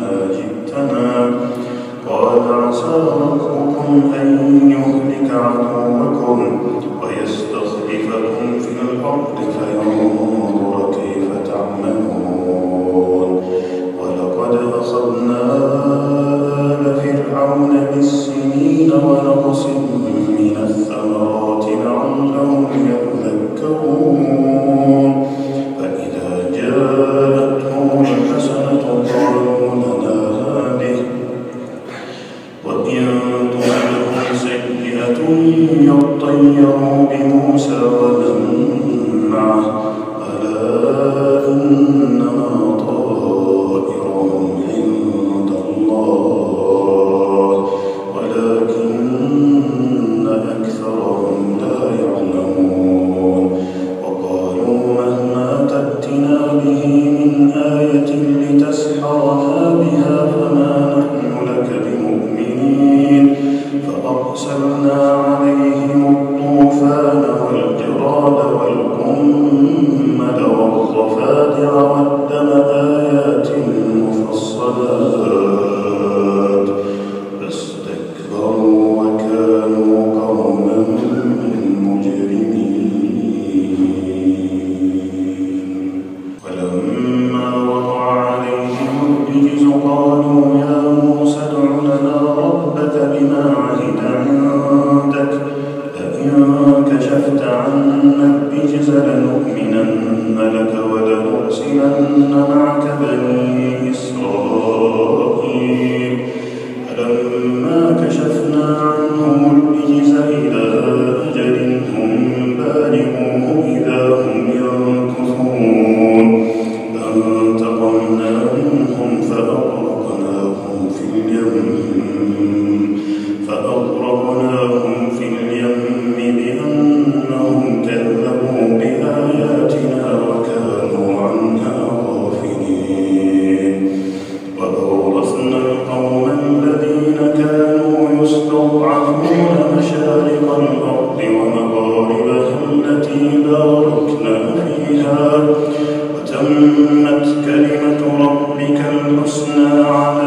بعد ما جئتنا. قال عسى ربكم أن يهلك عدوكم ويستخلفكم في الأرض فينظر بموسى ومن معه ألا إنما طائرهم عند الله. ولكن أكثرهم لا يعلمون. وقالوا مهما تأتنا به من آية لتسحرنا بها فما نحن لك بمؤمنين. فأرسلنا عليهم عندك لئن كشفت عنا الرجز لنؤمنن لك ولنرسلن معك بني وتمت كلمة ربك الحسنى على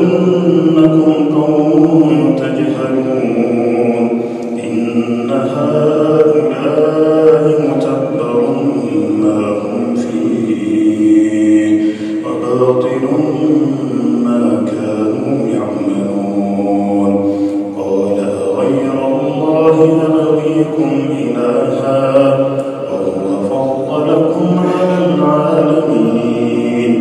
إنكم قوم تجهلون إن هؤلاء إلها وهو فضلكم على العالمين.